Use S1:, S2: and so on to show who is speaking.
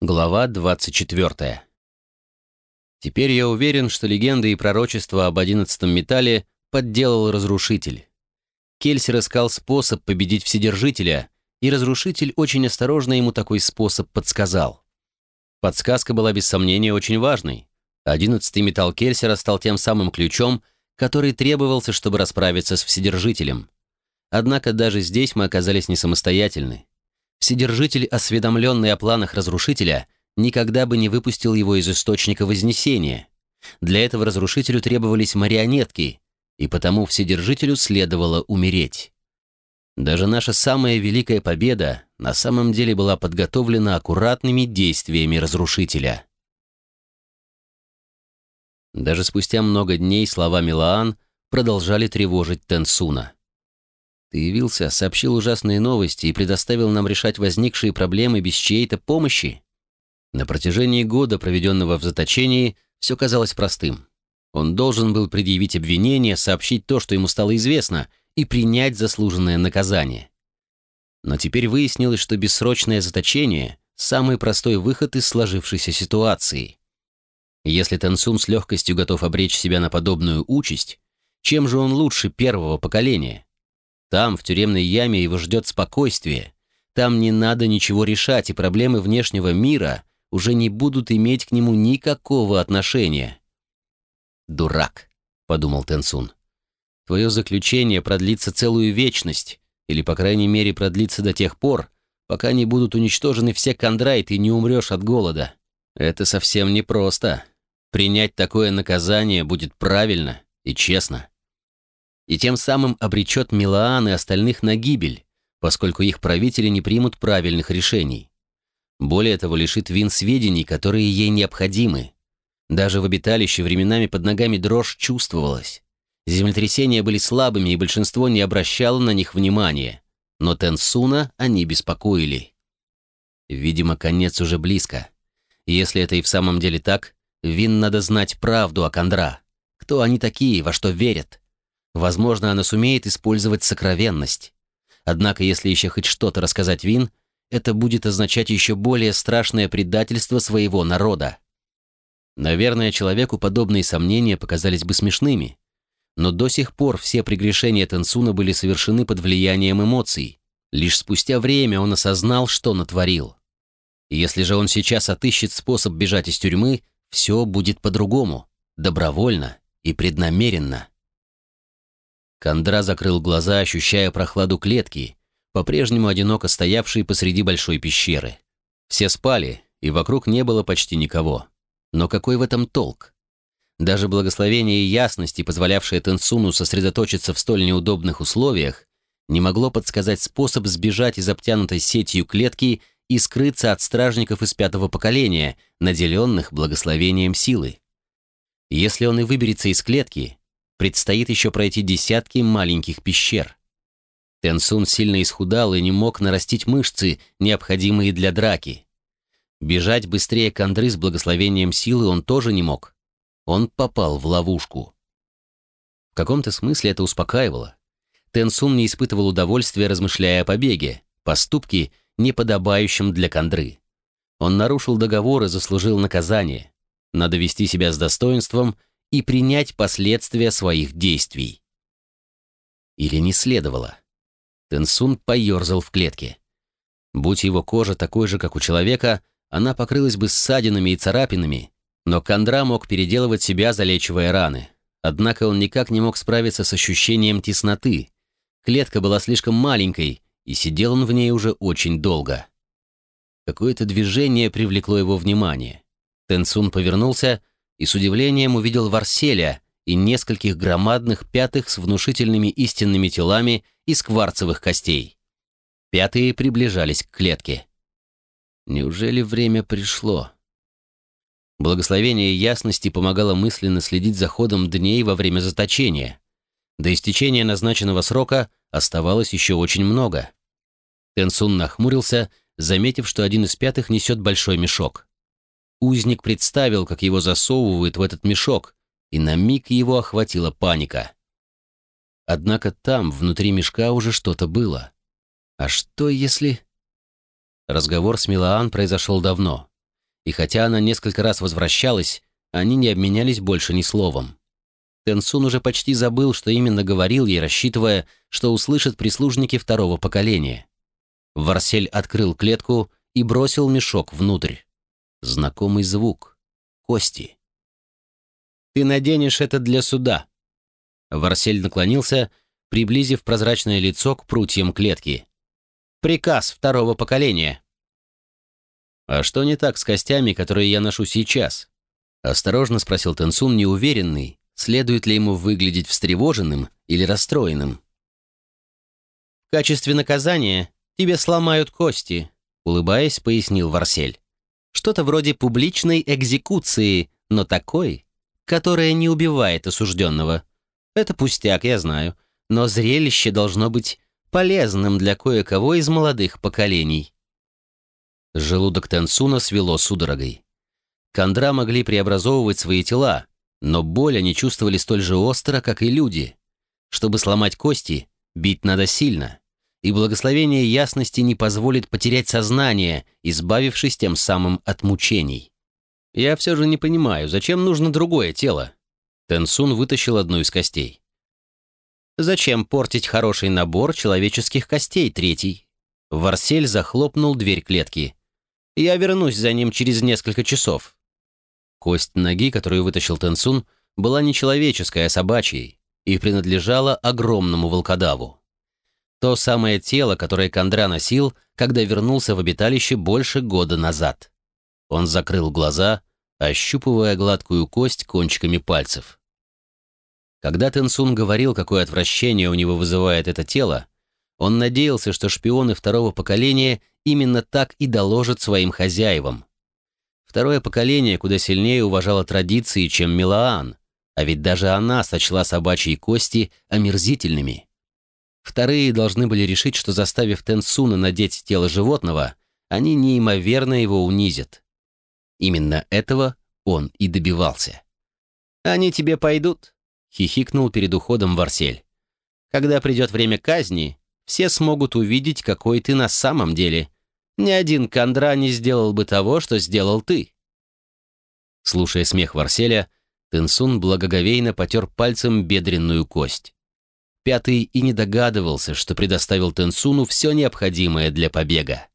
S1: Глава 24. Теперь я уверен, что легенды и пророчества об одиннадцатом металле подделал Разрушитель. Кельсер искал способ победить Вседержителя, и Разрушитель очень осторожно ему такой способ подсказал. Подсказка была без сомнения очень важной. Одиннадцатый металл Кельсера стал тем самым ключом, который требовался, чтобы расправиться с Вседержителем. Однако даже здесь мы оказались не самостоятельны. Вседержитель, осведомленный о планах разрушителя, никогда бы не выпустил его из источника Вознесения. Для этого разрушителю требовались марионетки, и потому Вседержителю следовало умереть. Даже наша самая великая победа на самом деле была подготовлена аккуратными действиями разрушителя. Даже спустя много дней слова Милаан продолжали тревожить Тенсуна. Ты явился, сообщил ужасные новости и предоставил нам решать возникшие проблемы без чьей-то помощи. На протяжении года, проведенного в заточении, все казалось простым. Он должен был предъявить обвинение, сообщить то, что ему стало известно, и принять заслуженное наказание. Но теперь выяснилось, что бессрочное заточение – самый простой выход из сложившейся ситуации. Если Тансун с легкостью готов обречь себя на подобную участь, чем же он лучше первого поколения? Там, в тюремной яме, его ждет спокойствие. Там не надо ничего решать, и проблемы внешнего мира уже не будут иметь к нему никакого отношения. «Дурак», — подумал Тенсун. «Твое заключение продлится целую вечность, или, по крайней мере, продлится до тех пор, пока не будут уничтожены все кондра, и ты не умрешь от голода. Это совсем непросто. Принять такое наказание будет правильно и честно» и тем самым обречет Милаан и остальных на гибель, поскольку их правители не примут правильных решений. Более того, лишит Вин сведений, которые ей необходимы. Даже в обиталище временами под ногами дрожь чувствовалась. Землетрясения были слабыми, и большинство не обращало на них внимания. Но Тенсуна они беспокоили. Видимо, конец уже близко. Если это и в самом деле так, Вин надо знать правду о Кондра. Кто они такие, во что верят. Возможно, она сумеет использовать сокровенность. Однако, если еще хоть что-то рассказать Вин, это будет означать еще более страшное предательство своего народа. Наверное, человеку подобные сомнения показались бы смешными. Но до сих пор все прегрешения Тенсуна были совершены под влиянием эмоций. Лишь спустя время он осознал, что натворил. Если же он сейчас отыщет способ бежать из тюрьмы, все будет по-другому, добровольно и преднамеренно. Кондра закрыл глаза, ощущая прохладу клетки, по-прежнему одиноко стоявшей посреди большой пещеры. Все спали, и вокруг не было почти никого. Но какой в этом толк? Даже благословение ясности, позволявшее Тенсуну сосредоточиться в столь неудобных условиях, не могло подсказать способ сбежать из обтянутой сетью клетки и скрыться от стражников из пятого поколения, наделенных благословением силы. Если он и выберется из клетки, предстоит еще пройти десятки маленьких пещер. Тенсун сильно исхудал и не мог нарастить мышцы, необходимые для драки. Бежать быстрее Кандры с благословением силы он тоже не мог. Он попал в ловушку. В каком-то смысле это успокаивало. Тенсун не испытывал удовольствия, размышляя о побеге, поступке, неподобающем для Кандры. Он нарушил договор и заслужил наказание. Надо вести себя с достоинством и принять последствия своих действий. Или не следовало. Тенсун поерзал в клетке. Будь его кожа такой же, как у человека, она покрылась бы ссадинами и царапинами, но Кандра мог переделывать себя, залечивая раны. Однако он никак не мог справиться с ощущением тесноты. Клетка была слишком маленькой, и сидел он в ней уже очень долго. Какое-то движение привлекло его внимание. Тенсун повернулся и с удивлением увидел Варселя и нескольких громадных пятых с внушительными истинными телами из кварцевых костей. Пятые приближались к клетке. Неужели время пришло? Благословение ясности помогало мысленно следить за ходом дней во время заточения. До истечения назначенного срока оставалось еще очень много. Тенсун нахмурился, заметив, что один из пятых несет большой мешок. Узник представил, как его засовывают в этот мешок, и на миг его охватила паника. Однако там, внутри мешка, уже что-то было. А что если... Разговор с Милаан произошел давно. и хотя она несколько раз возвращалась, они не обменялись больше ни словом. Тенсун уже почти забыл, что именно говорил ей, рассчитывая, что услышат прислужники второго поколения. Варсель открыл клетку и бросил мешок внутрь. Знакомый звук. Кости. «Ты наденешь это для суда». Варсель наклонился, приблизив прозрачное лицо к прутьям клетки. «Приказ второго поколения». «А что не так с костями, которые я ношу сейчас?» Осторожно спросил Тенсун, неуверенный, следует ли ему выглядеть встревоженным или расстроенным. «В качестве наказания тебе сломают кости», улыбаясь, пояснил Варсель. «Что-то вроде публичной экзекуции, но такой, которая не убивает осужденного. Это пустяк, я знаю, но зрелище должно быть полезным для кое-кого из молодых поколений». Желудок Тенсуна свело судорогой. Кондра могли преобразовывать свои тела, но боль они чувствовали столь же остро, как и люди. Чтобы сломать кости, бить надо сильно, и благословение ясности не позволит потерять сознание, избавившись тем самым от мучений. Я все же не понимаю, зачем нужно другое тело? Тенсун вытащил одну из костей. Зачем портить хороший набор человеческих костей, третий? Варсель захлопнул дверь клетки. Я вернусь за ним через несколько часов. Кость ноги, которую вытащил Тенсун, была не человеческая, а собачьей и принадлежала огромному волкодаву. То самое тело, которое Кондра носил, когда вернулся в обиталище больше года назад. Он закрыл глаза, ощупывая гладкую кость кончиками пальцев. Когда Тенсун говорил, какое отвращение у него вызывает это тело, он надеялся, что шпионы второго поколения именно так и доложат своим хозяевам. Второе поколение куда сильнее уважало традиции, чем Милаан, а ведь даже она сочла собачьи кости омерзительными. Вторые должны были решить, что заставив Тенсуна надеть тело животного, они неимоверно его унизят. Именно этого он и добивался. «Они тебе пойдут», — хихикнул перед уходом Варсель. «Когда придет время казни, все смогут увидеть, какой ты на самом деле, ни один Кондра не сделал бы того, что сделал ты». Слушая смех Варселя, Тенсун благоговейно потер пальцем бедренную кость. Пятый и не догадывался, что предоставил Тенсуну все необходимое для побега.